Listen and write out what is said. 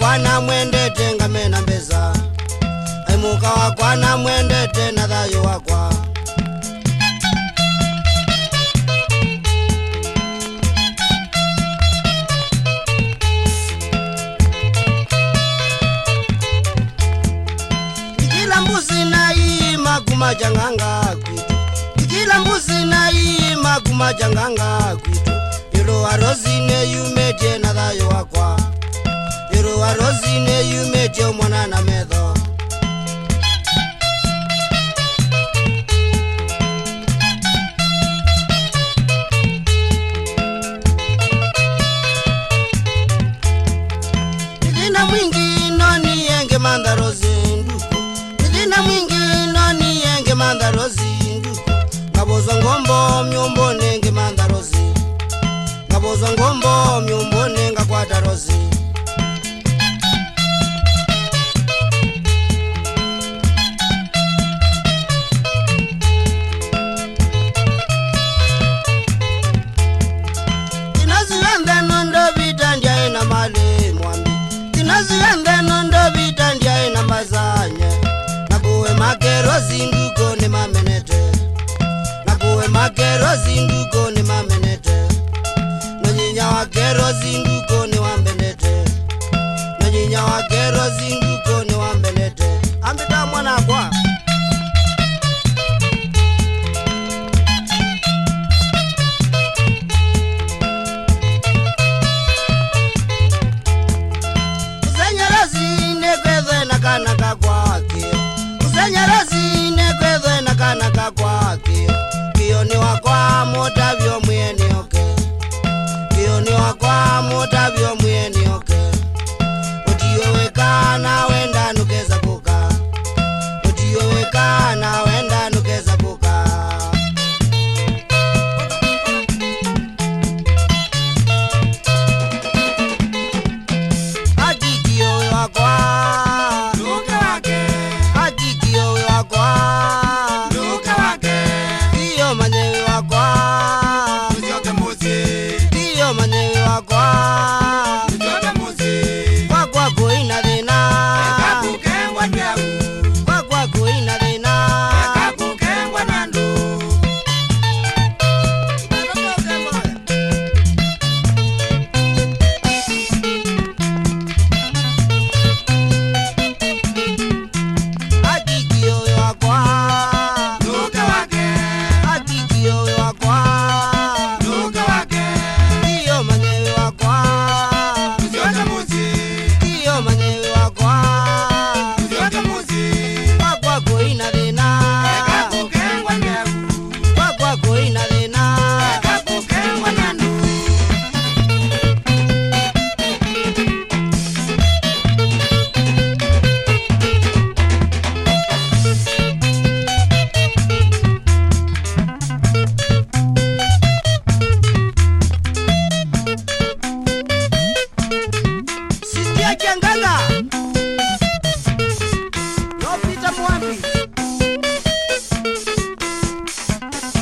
wakwana mwendete ngamena mbeza emuka wakwana mwendete na dhayo wakwa ikila mbuzi nai maguma janganga kwitu ikila mbuzi nai maguma janganga kwitu ilo arozi neyumetye na dhayo wakwa irua rosine yumete omwana na metho Mandarozinduku, mabozo ngombo myombo wakero zinguko ni wambelete nonyinya wa kero zinduko ni wambelete ambita mwanakwa kusenyelezi nekweve kakwa